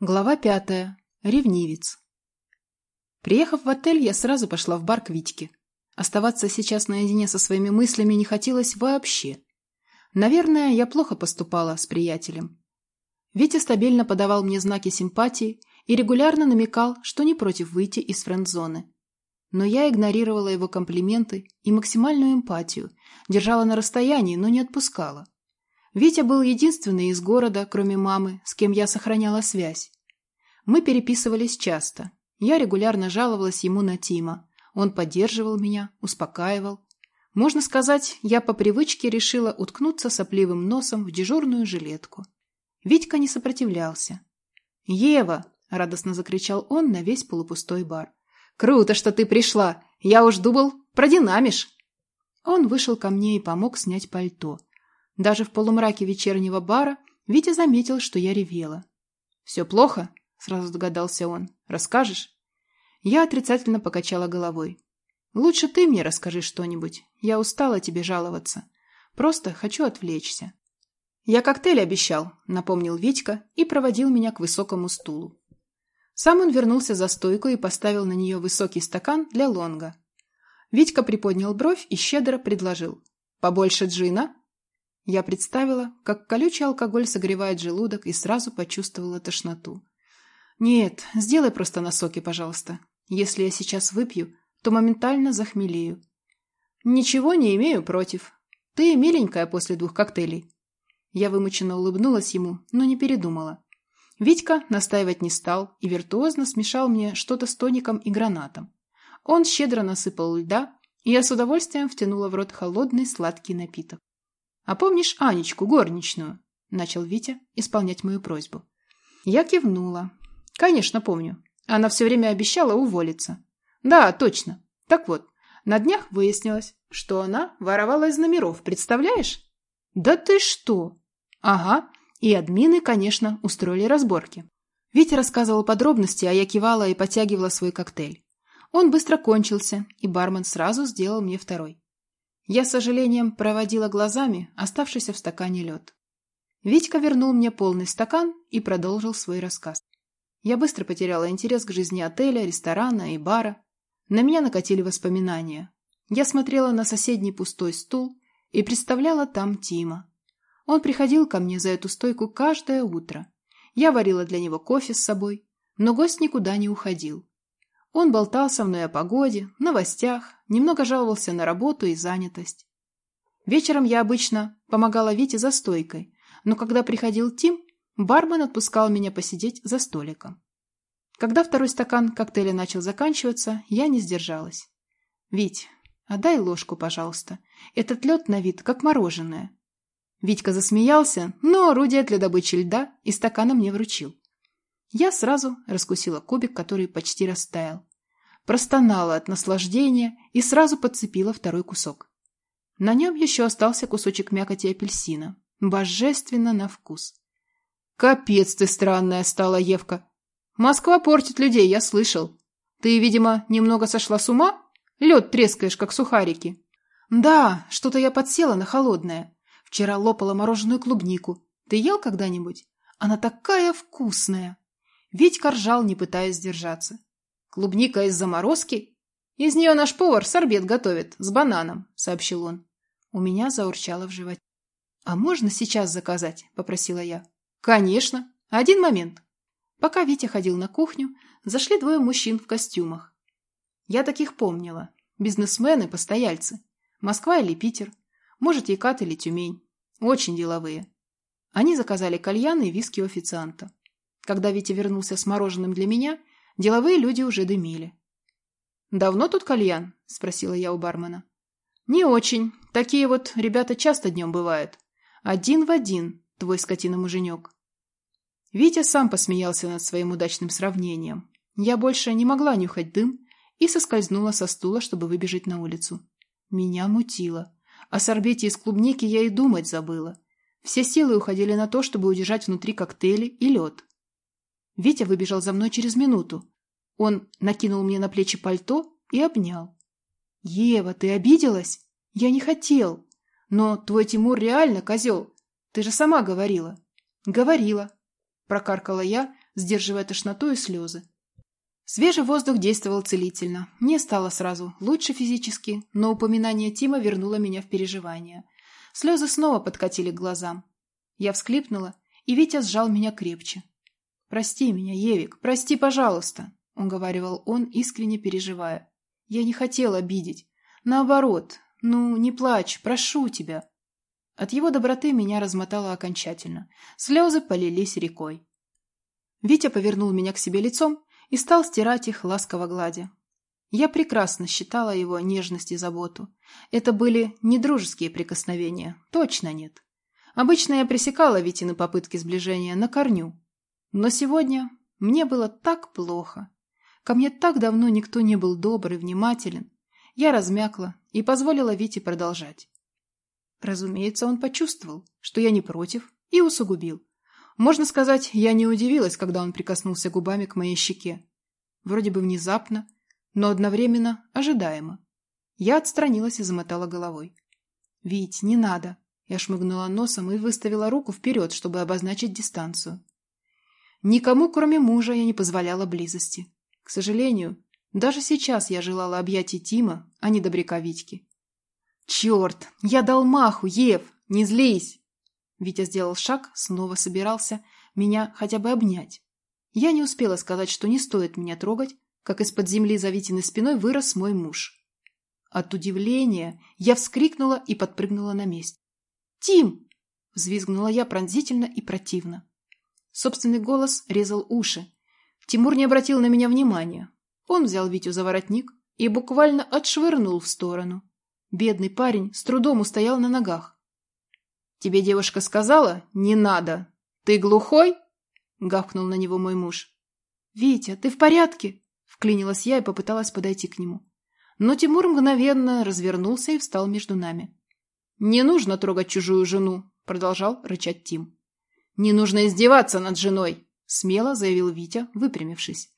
Глава пятая. Ревнивец. Приехав в отель, я сразу пошла в бар к Витьке. Оставаться сейчас наедине со своими мыслями не хотелось вообще. Наверное, я плохо поступала с приятелем. Витя стабильно подавал мне знаки симпатии и регулярно намекал, что не против выйти из френд-зоны. Но я игнорировала его комплименты и максимальную эмпатию, держала на расстоянии, но не отпускала. Витя был единственный из города, кроме мамы, с кем я сохраняла связь. Мы переписывались часто. Я регулярно жаловалась ему на Тима. Он поддерживал меня, успокаивал. Можно сказать, я по привычке решила уткнуться сопливым носом в дежурную жилетку. Витька не сопротивлялся. «Ева!» – радостно закричал он на весь полупустой бар. «Круто, что ты пришла! Я уж думал, продинамишь!» Он вышел ко мне и помог снять пальто – даже в полумраке вечернего бара Витя заметил, что я ревела. «Все плохо?» – сразу догадался он. «Расскажешь?» Я отрицательно покачала головой. «Лучше ты мне расскажи что-нибудь. Я устала тебе жаловаться. Просто хочу отвлечься». «Я коктейль обещал», – напомнил Витька и проводил меня к высокому стулу. Сам он вернулся за стойку и поставил на нее высокий стакан для лонга. Витька приподнял бровь и щедро предложил. «Побольше джина?» Я представила, как колючий алкоголь согревает желудок и сразу почувствовала тошноту. «Нет, сделай просто на соке, пожалуйста. Если я сейчас выпью, то моментально захмелею». «Ничего не имею против. Ты миленькая после двух коктейлей». Я вымученно улыбнулась ему, но не передумала. Витька настаивать не стал и виртуозно смешал мне что-то с тоником и гранатом. Он щедро насыпал льда, и я с удовольствием втянула в рот холодный сладкий напиток. «А помнишь Анечку, горничную?» – начал Витя исполнять мою просьбу. Я кивнула. «Конечно, помню. Она все время обещала уволиться». «Да, точно. Так вот, на днях выяснилось, что она воровала из номеров, представляешь?» «Да ты что?» «Ага. И админы, конечно, устроили разборки». Витя рассказывал подробности, а я кивала и потягивала свой коктейль. Он быстро кончился, и бармен сразу сделал мне второй. Я с сожалением проводила глазами оставшийся в стакане лед. Витька вернул мне полный стакан и продолжил свой рассказ. Я быстро потеряла интерес к жизни отеля, ресторана и бара. На меня накатили воспоминания. Я смотрела на соседний пустой стул и представляла там Тима. Он приходил ко мне за эту стойку каждое утро. Я варила для него кофе с собой, но гость никуда не уходил. Он болтал со мной о погоде, новостях, немного жаловался на работу и занятость. Вечером я обычно помогала Вите за стойкой, но когда приходил Тим, бармен отпускал меня посидеть за столиком. Когда второй стакан коктейля начал заканчиваться, я не сдержалась. «Вить, отдай ложку, пожалуйста. Этот лед на вид как мороженое». Витька засмеялся, но орудие для добычи льда и стакана мне вручил. Я сразу раскусила кубик, который почти растаял. Простонала от наслаждения и сразу подцепила второй кусок. На нем еще остался кусочек мякоти апельсина. Божественно на вкус. «Капец ты странная стала, Евка! Москва портит людей, я слышал. Ты, видимо, немного сошла с ума? Лед трескаешь, как сухарики». «Да, что-то я подсела на холодное. Вчера лопала мороженую клубнику. Ты ел когда-нибудь? Она такая вкусная!» Витька ржал, не пытаясь сдержаться. «Клубника из заморозки? Из нее наш повар сорбет готовит, с бананом», — сообщил он. У меня заурчало в животе. «А можно сейчас заказать?» — попросила я. «Конечно. Один момент». Пока Витя ходил на кухню, зашли двое мужчин в костюмах. Я таких помнила. Бизнесмены, постояльцы. Москва или Питер. Может, Екат или Тюмень. Очень деловые. Они заказали кальян и виски у официанта. Когда Витя вернулся с мороженым для меня, деловые люди уже дымили. «Давно тут кальян?» – спросила я у бармена. «Не очень. Такие вот ребята часто днем бывают. Один в один, твой скотина-муженек». Витя сам посмеялся над своим удачным сравнением. Я больше не могла нюхать дым и соскользнула со стула, чтобы выбежать на улицу. Меня мутило. О сорбете из клубники я и думать забыла. Все силы уходили на то, чтобы удержать внутри коктейли и лед. Витя выбежал за мной через минуту. Он накинул мне на плечи пальто и обнял. «Ева, ты обиделась? Я не хотел. Но твой Тимур реально козел. Ты же сама говорила». «Говорила», – прокаркала я, сдерживая тошноту и слезы. Свежий воздух действовал целительно. Мне стало сразу лучше физически, но упоминание Тима вернуло меня в переживания. Слезы снова подкатили к глазам. Я всклипнула, и Витя сжал меня крепче. «Прости меня, Евик, прости, пожалуйста», — уговаривал он, искренне переживая. «Я не хотел обидеть. Наоборот. Ну, не плачь, прошу тебя». От его доброты меня размотало окончательно. Слезы полились рекой. Витя повернул меня к себе лицом и стал стирать их ласково гладя. Я прекрасно считала его нежность и заботу. Это были не дружеские прикосновения, точно нет. Обычно я пресекала Витины попытки сближения на корню. Но сегодня мне было так плохо. Ко мне так давно никто не был добр и внимателен. Я размякла и позволила Вите продолжать. Разумеется, он почувствовал, что я не против, и усугубил. Можно сказать, я не удивилась, когда он прикоснулся губами к моей щеке. Вроде бы внезапно, но одновременно ожидаемо. Я отстранилась и замотала головой. «Вить, не надо!» Я шмыгнула носом и выставила руку вперед, чтобы обозначить дистанцию. Никому, кроме мужа, я не позволяла близости. К сожалению, даже сейчас я желала объятий Тима, а не добряка Витьки. «Черт! Я дал маху, Ев! Не злись!» Витя сделал шаг, снова собирался меня хотя бы обнять. Я не успела сказать, что не стоит меня трогать, как из-под земли за Витиной спиной вырос мой муж. От удивления я вскрикнула и подпрыгнула на месте. «Тим!» – взвизгнула я пронзительно и противно. Собственный голос резал уши. Тимур не обратил на меня внимания. Он взял Витю за воротник и буквально отшвырнул в сторону. Бедный парень с трудом устоял на ногах. «Тебе девушка сказала? Не надо. Ты глухой?» — гавкнул на него мой муж. «Витя, ты в порядке?» — вклинилась я и попыталась подойти к нему. Но Тимур мгновенно развернулся и встал между нами. «Не нужно трогать чужую жену», — продолжал рычать Тим. «Не нужно издеваться над женой», — смело заявил Витя, выпрямившись.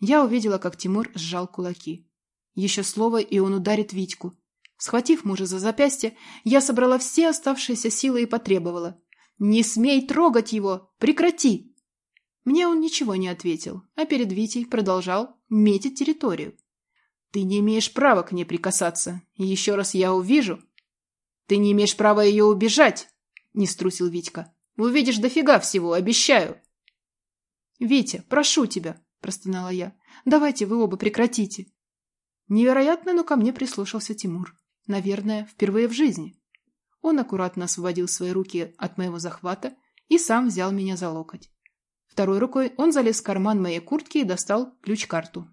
Я увидела, как Тимур сжал кулаки. Еще слово, и он ударит Витьку. Схватив мужа за запястье, я собрала все оставшиеся силы и потребовала. «Не смей трогать его! Прекрати!» Мне он ничего не ответил, а перед Витей продолжал метить территорию. «Ты не имеешь права к ней прикасаться. Еще раз я увижу...» «Ты не имеешь права ее убежать!» — не струсил Витька. «Увидишь дофига всего, обещаю!» «Витя, прошу тебя!» — простонала я. «Давайте вы оба прекратите!» Невероятно, но ко мне прислушался Тимур. Наверное, впервые в жизни. Он аккуратно освободил свои руки от моего захвата и сам взял меня за локоть. Второй рукой он залез в карман моей куртки и достал ключ-карту.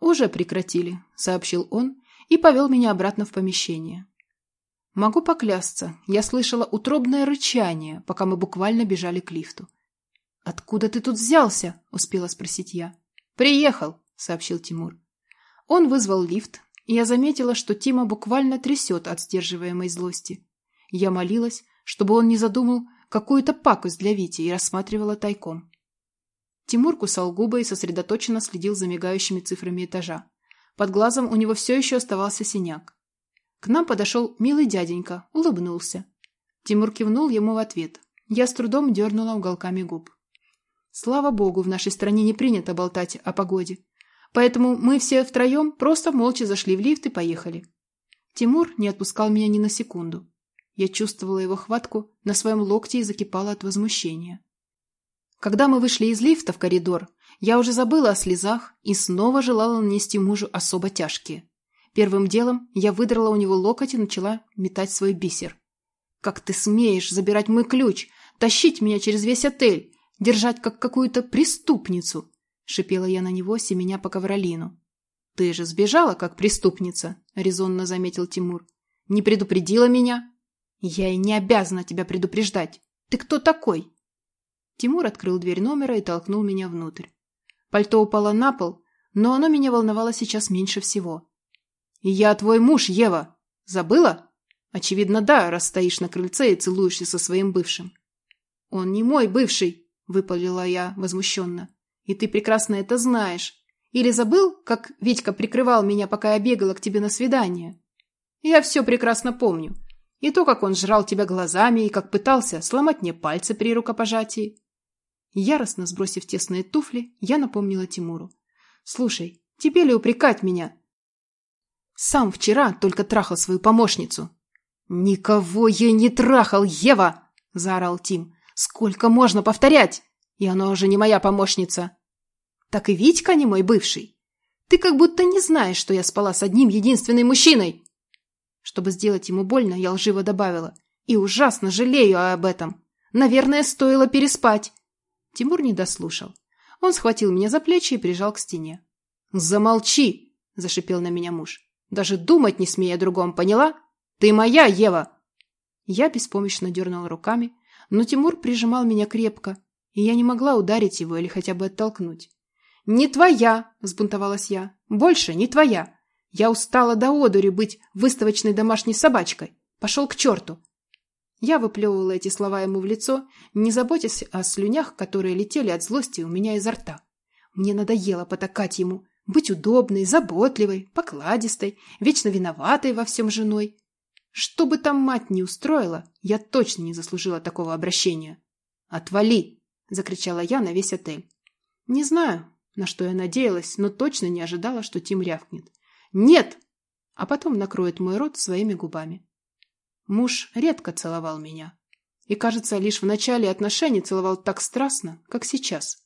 «Уже прекратили», — сообщил он и повел меня обратно в помещение. Могу поклясться, я слышала утробное рычание, пока мы буквально бежали к лифту. «Откуда ты тут взялся?» — успела спросить я. «Приехал», — сообщил Тимур. Он вызвал лифт, и я заметила, что Тима буквально трясет от сдерживаемой злости. Я молилась, чтобы он не задумал какую-то пакость для Вити и рассматривала тайком. Тимур кусал губы и сосредоточенно следил за мигающими цифрами этажа. Под глазом у него все еще оставался синяк. К нам подошел милый дяденька, улыбнулся. Тимур кивнул ему в ответ. Я с трудом дернула уголками губ. Слава богу, в нашей стране не принято болтать о погоде. Поэтому мы все втроем просто молча зашли в лифт и поехали. Тимур не отпускал меня ни на секунду. Я чувствовала его хватку на своем локте и закипала от возмущения. Когда мы вышли из лифта в коридор, я уже забыла о слезах и снова желала нанести мужу особо тяжкие. Первым делом я выдрала у него локоть и начала метать свой бисер. «Как ты смеешь забирать мой ключ, тащить меня через весь отель, держать как какую-то преступницу?» — шипела я на него, семеня по ковролину. «Ты же сбежала, как преступница», — резонно заметил Тимур. «Не предупредила меня?» «Я и не обязана тебя предупреждать. Ты кто такой?» Тимур открыл дверь номера и толкнул меня внутрь. Пальто упало на пол, но оно меня волновало сейчас меньше всего. «Я твой муж, Ева. Забыла?» «Очевидно, да, раз стоишь на крыльце и целуешься со своим бывшим». «Он не мой бывший», — выпалила я возмущенно. И ты прекрасно это знаешь. Или забыл, как Витька прикрывал меня, пока я бегала к тебе на свидание? Я все прекрасно помню. И то, как он жрал тебя глазами, и как пытался сломать мне пальцы при рукопожатии. Яростно сбросив тесные туфли, я напомнила Тимуру. «Слушай, тебе ли упрекать меня? Сам вчера только трахал свою помощницу». «Никого я не трахал, Ева!» – заорал Тим. «Сколько можно повторять? И она уже не моя помощница». «Так и Витька не мой бывший. Ты как будто не знаешь, что я спала с одним единственным мужчиной!» Чтобы сделать ему больно, я лживо добавила. «И ужасно жалею об этом. Наверное, стоило переспать». Тимур не дослушал. Он схватил меня за плечи и прижал к стене. «Замолчи!» – зашипел на меня муж. «Даже думать не смей о другом, поняла? Ты моя, Ева!» Я беспомощно дернула руками, но Тимур прижимал меня крепко, и я не могла ударить его или хотя бы оттолкнуть. «Не твоя!» – взбунтовалась я. «Больше не твоя! Я устала до одури быть выставочной домашней собачкой. Пошел к черту! Я выплевывала эти слова ему в лицо, не заботясь о слюнях, которые летели от злости у меня изо рта. Мне надоело потакать ему, быть удобной, заботливой, покладистой, вечно виноватой во всем женой. Что бы там мать не устроила, я точно не заслужила такого обращения. «Отвали!» – закричала я на весь отель. Не знаю, на что я надеялась, но точно не ожидала, что Тим рявкнет. «Нет!» А потом накроет мой рот своими губами. Муж редко целовал меня. И, кажется, лишь в начале отношений целовал так страстно, как сейчас.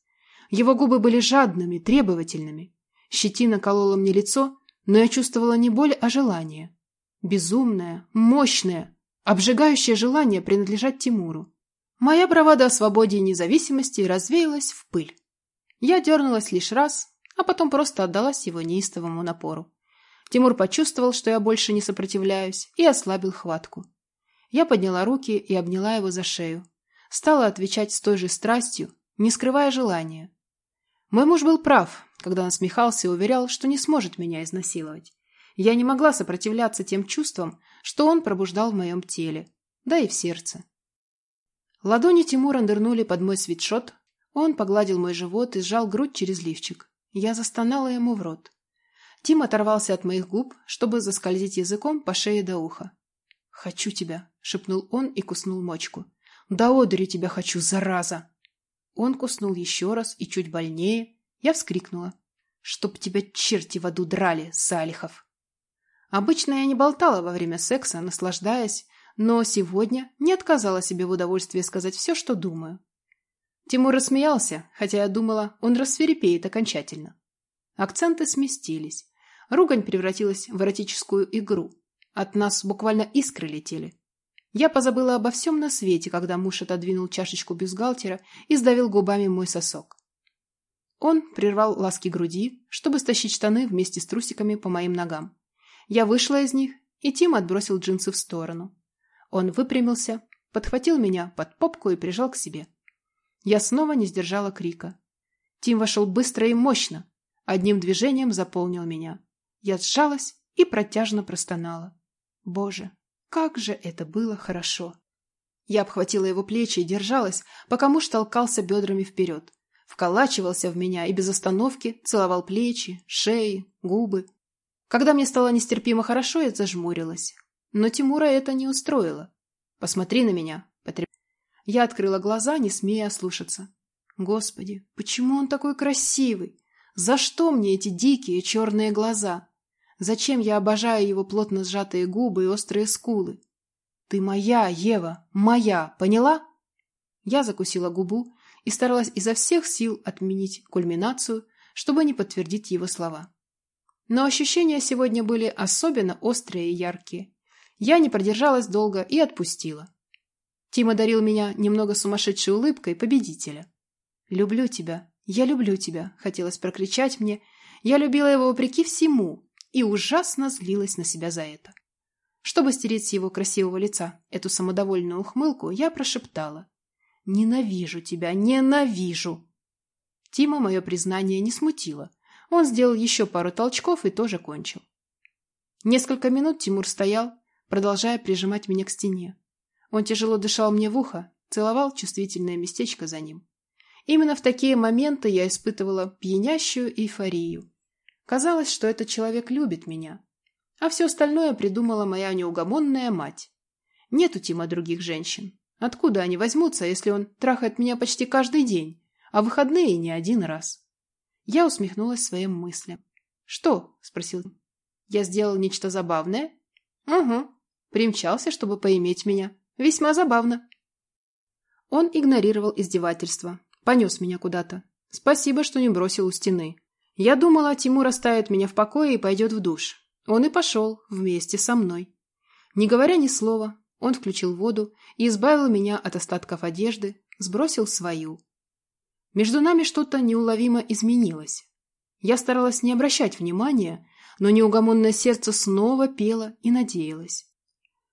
Его губы были жадными, требовательными. Щетина колола мне лицо, но я чувствовала не боль, а желание. Безумное, мощное, обжигающее желание принадлежать Тимуру. Моя бравада о свободе и независимости развеялась в пыль. Я дернулась лишь раз, а потом просто отдалась его неистовому напору. Тимур почувствовал, что я больше не сопротивляюсь, и ослабил хватку. Я подняла руки и обняла его за шею. Стала отвечать с той же страстью, не скрывая желания. Мой муж был прав, когда насмехался и уверял, что не сможет меня изнасиловать. Я не могла сопротивляться тем чувствам, что он пробуждал в моем теле, да и в сердце. Ладони Тимура нырнули под мой свитшот, он погладил мой живот и сжал грудь через лифчик. Я застонала ему в рот. Тим оторвался от моих губ, чтобы заскользить языком по шее до уха. «Хочу тебя», — шепнул он и куснул мочку. «Да одури тебя хочу, зараза!» Он куснул еще раз и чуть больнее. Я вскрикнула. «Чтоб тебя черти в аду драли, Салихов!» Обычно я не болтала во время секса, наслаждаясь, но сегодня не отказала себе в удовольствии сказать все, что думаю. Тимур рассмеялся, хотя я думала, он рассверепеет окончательно. Акценты сместились. Ругань превратилась в эротическую игру. От нас буквально искры летели. Я позабыла обо всем на свете, когда муж отодвинул чашечку бюстгальтера и сдавил губами мой сосок. Он прервал ласки груди, чтобы стащить штаны вместе с трусиками по моим ногам. Я вышла из них, и Тим отбросил джинсы в сторону. Он выпрямился, подхватил меня под попку и прижал к себе. Я снова не сдержала крика. Тим вошел быстро и мощно, одним движением заполнил меня. Я сжалась и протяжно простонала. Боже, как же это было хорошо! Я обхватила его плечи и держалась, пока муж толкался бедрами вперед. Вколачивался в меня и без остановки целовал плечи, шеи, губы. Когда мне стало нестерпимо хорошо, я зажмурилась. Но Тимура это не устроило. «Посмотри на меня». Я открыла глаза, не смея ослушаться. Господи, почему он такой красивый? За что мне эти дикие черные глаза? Зачем я обожаю его плотно сжатые губы и острые скулы? Ты моя, Ева, моя, поняла? Я закусила губу и старалась изо всех сил отменить кульминацию, чтобы не подтвердить его слова. Но ощущения сегодня были особенно острые и яркие. Я не продержалась долго и отпустила. Тима дарил меня немного сумасшедшей улыбкой победителя. «Люблю тебя», «Я люблю тебя», — хотелось прокричать мне. Я любила его вопреки всему и ужасно злилась на себя за это. Чтобы стереть с его красивого лица эту самодовольную ухмылку, я прошептала. «Ненавижу тебя, ненавижу!» Тима мое признание не смутило. Он сделал еще пару толчков и тоже кончил. Несколько минут Тимур стоял, продолжая прижимать меня к стене. Он тяжело дышал мне в ухо, целовал чувствительное местечко за ним. Именно в такие моменты я испытывала пьянящую эйфорию. Казалось, что этот человек любит меня. А все остальное придумала моя неугомонная мать. Нет у Тима других женщин. Откуда они возьмутся, если он трахает меня почти каждый день? а выходные не один раз. Я усмехнулась своим мыслям. «Что?» – спросил. «Я сделал нечто забавное?» «Угу. Примчался, чтобы поиметь меня. Весьма забавно». Он игнорировал издевательство. Понес меня куда-то. Спасибо, что не бросил у стены. Я думала, Тимур оставит меня в покое и пойдет в душ. Он и пошел вместе со мной. Не говоря ни слова, он включил воду и избавил меня от остатков одежды, сбросил свою. Между нами что-то неуловимо изменилось. Я старалась не обращать внимания, но неугомонное сердце снова пело и надеялось.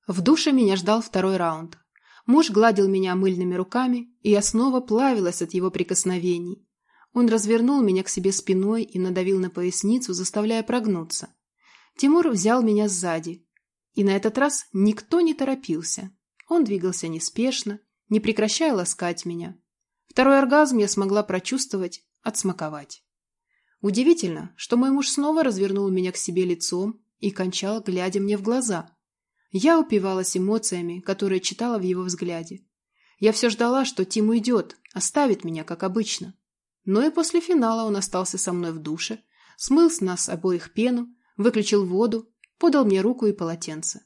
В душе меня ждал второй раунд. Муж гладил меня мыльными руками, и я снова плавилась от его прикосновений. Он развернул меня к себе спиной и надавил на поясницу, заставляя прогнуться. Тимур взял меня сзади. И на этот раз никто не торопился. Он двигался неспешно, не прекращая ласкать меня. Второй оргазм я смогла прочувствовать, отсмаковать. Удивительно, что мой муж снова развернул меня к себе лицом и кончал, глядя мне в глаза. Я упивалась эмоциями, которые читала в его взгляде. Я все ждала, что Тим уйдет, оставит меня, как обычно. Но и после финала он остался со мной в душе, смыл с нас обоих пену, выключил воду, подал мне руку и полотенце.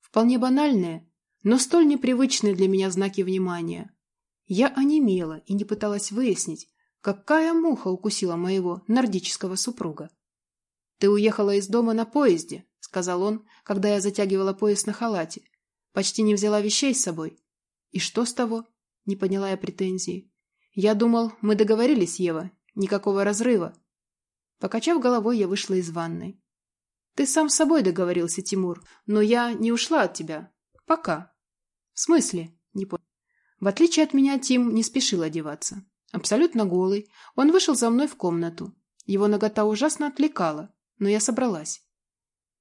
Вполне банальные, но столь непривычные для меня знаки внимания. Я онемела и не пыталась выяснить, какая муха укусила моего нордического супруга. «Ты уехала из дома на поезде», — сказал он, когда я затягивала пояс на халате. «Почти не взяла вещей с собой». «И что с того?» — не поняла я претензии. «Я думал, мы договорились, Ева. Никакого разрыва». Покачав головой, я вышла из ванной. Ты сам с собой договорился, Тимур, но я не ушла от тебя. Пока. В смысле? Не понял. В отличие от меня, Тим не спешил одеваться. Абсолютно голый, он вышел за мной в комнату. Его нагота ужасно отвлекала, но я собралась.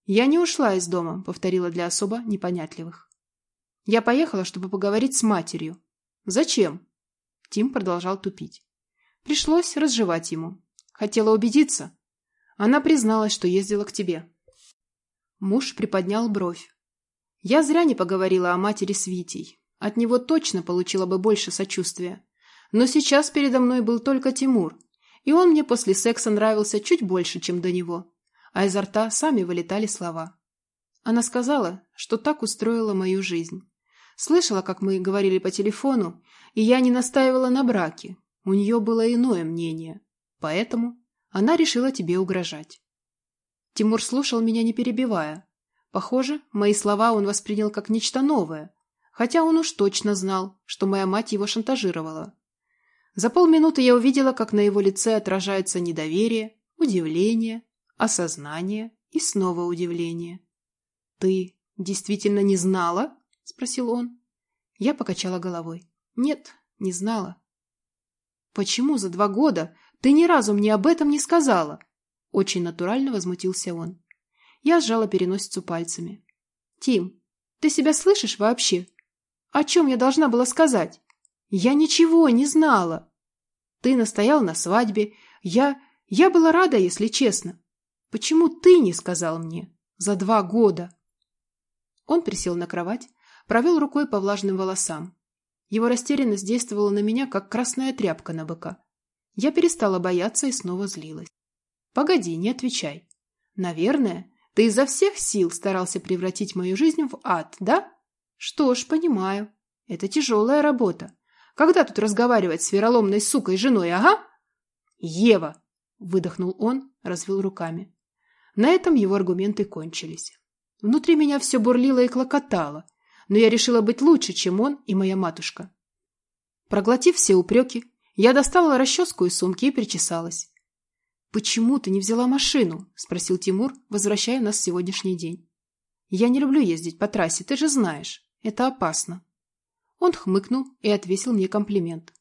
«Я не ушла из дома», — повторила для особо непонятливых. «Я поехала, чтобы поговорить с матерью». «Зачем?» Тим продолжал тупить. Пришлось разжевать ему. Хотела убедиться. Она призналась, что ездила к тебе. Муж приподнял бровь. Я зря не поговорила о матери с Витей. От него точно получила бы больше сочувствия. Но сейчас передо мной был только Тимур, и он мне после секса нравился чуть больше, чем до него. А изо рта сами вылетали слова. Она сказала, что так устроила мою жизнь. Слышала, как мы говорили по телефону, и я не настаивала на браке. У нее было иное мнение. Поэтому она решила тебе угрожать. Тимур слушал меня, не перебивая. Похоже, мои слова он воспринял как нечто новое, хотя он уж точно знал, что моя мать его шантажировала. За полминуты я увидела, как на его лице отражается недоверие, удивление, осознание и снова удивление. «Ты действительно не знала?» – спросил он. Я покачала головой. «Нет, не знала». «Почему за два года ты ни разу мне об этом не сказала?» Очень натурально возмутился он. Я сжала переносицу пальцами. «Тим, ты себя слышишь вообще? О чем я должна была сказать? Я ничего не знала. Ты настоял на свадьбе. Я... я была рада, если честно. Почему ты не сказал мне? За два года?» Он присел на кровать, провел рукой по влажным волосам. Его растерянность действовала на меня, как красная тряпка на быка. Я перестала бояться и снова злилась. Погоди, не отвечай. Наверное, ты изо всех сил старался превратить мою жизнь в ад, да? Что ж, понимаю. Это тяжелая работа. Когда тут разговаривать с вероломной сукой женой, ага? Ева! Выдохнул он, развел руками. На этом его аргументы кончились. Внутри меня все бурлило и клокотало, но я решила быть лучше, чем он и моя матушка. Проглотив все упреки, я достала расческу из сумки и причесалась. «Почему ты не взяла машину?» – спросил Тимур, возвращая нас в сегодняшний день. «Я не люблю ездить по трассе, ты же знаешь. Это опасно». Он хмыкнул и отвесил мне комплимент.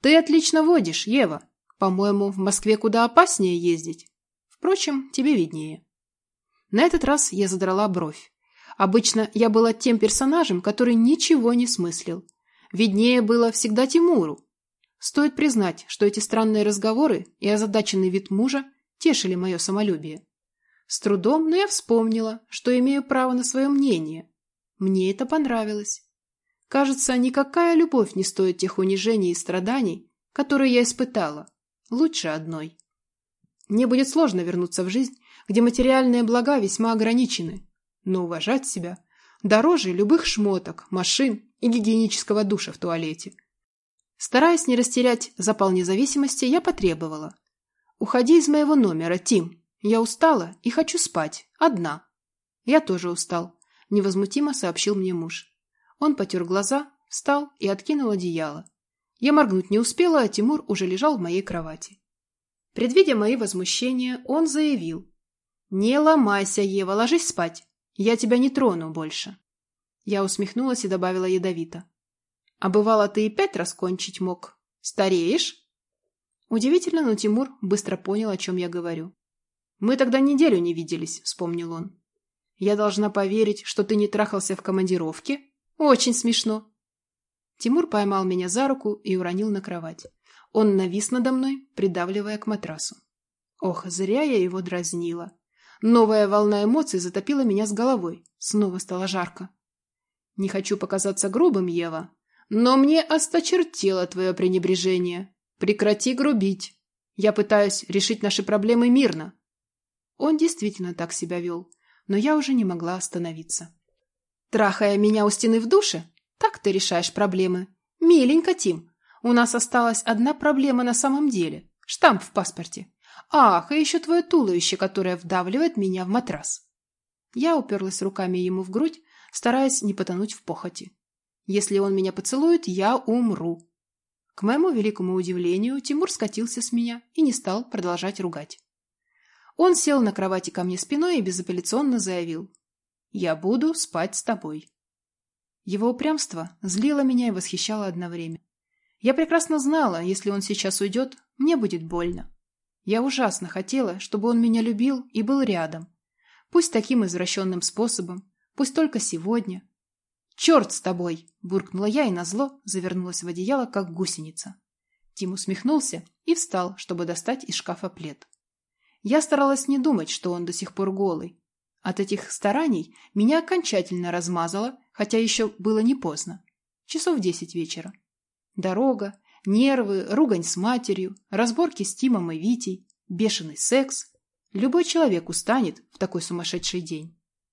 «Ты отлично водишь, Ева. По-моему, в Москве куда опаснее ездить. Впрочем, тебе виднее». На этот раз я задрала бровь. Обычно я была тем персонажем, который ничего не смыслил. Виднее было всегда Тимуру, Стоит признать, что эти странные разговоры и озадаченный вид мужа тешили мое самолюбие. С трудом, но я вспомнила, что имею право на свое мнение. Мне это понравилось. Кажется, никакая любовь не стоит тех унижений и страданий, которую я испытала, лучше одной. Мне будет сложно вернуться в жизнь, где материальные блага весьма ограничены, но уважать себя дороже любых шмоток, машин и гигиенического душа в туалете. Стараясь не растерять запал независимости, я потребовала. «Уходи из моего номера, Тим. Я устала и хочу спать. Одна». «Я тоже устал», – невозмутимо сообщил мне муж. Он потер глаза, встал и откинул одеяло. Я моргнуть не успела, а Тимур уже лежал в моей кровати. Предвидя мои возмущения, он заявил. «Не ломайся, Ева, ложись спать. Я тебя не трону больше». Я усмехнулась и добавила ядовито. «А бывало, ты и пять раз кончить мог. Стареешь?» Удивительно, но Тимур быстро понял, о чем я говорю. «Мы тогда неделю не виделись», — вспомнил он. «Я должна поверить, что ты не трахался в командировке? Очень смешно». Тимур поймал меня за руку и уронил на кровать. Он навис надо мной, придавливая к матрасу. Ох, зря я его дразнила. Новая волна эмоций затопила меня с головой. Снова стало жарко. Не хочу показаться грубым, Ева, но мне осточертело твое пренебрежение. Прекрати грубить. Я пытаюсь решить наши проблемы мирно. Он действительно так себя вел, но я уже не могла остановиться. Трахая меня у стены в душе, так ты решаешь проблемы. Миленько, Тим. У нас осталась одна проблема на самом деле. Штамп в паспорте. Ах, и еще твое туловище, которое вдавливает меня в матрас. Я уперлась руками ему в грудь, стараясь не потонуть в похоти. Если он меня поцелует, я умру. К моему великому удивлению, Тимур скатился с меня и не стал продолжать ругать. Он сел на кровати ко мне спиной и безапелляционно заявил. «Я буду спать с тобой». Его упрямство злило меня и восхищало одновременно. Я прекрасно знала, если он сейчас уйдет, мне будет больно. Я ужасно хотела, чтобы он меня любил и был рядом. Пусть таким извращенным способом, пусть только сегодня. «Черт с тобой!» – буркнула я и назло завернулась в одеяло, как гусеница. Тим усмехнулся и встал, чтобы достать из шкафа плед. Я старалась не думать, что он до сих пор голый. От этих стараний меня окончательно размазало, хотя еще было не поздно. Часов десять вечера. Дорога, Нервы, ругань с матерью, разборки с Тимом и Витей, бешеный секс. Любой человек устанет в такой сумасшедший день.